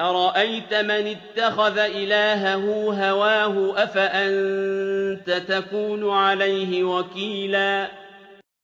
أرأيت من اتخذ إلهه هواه أفأنت تكون عليه وكيلاً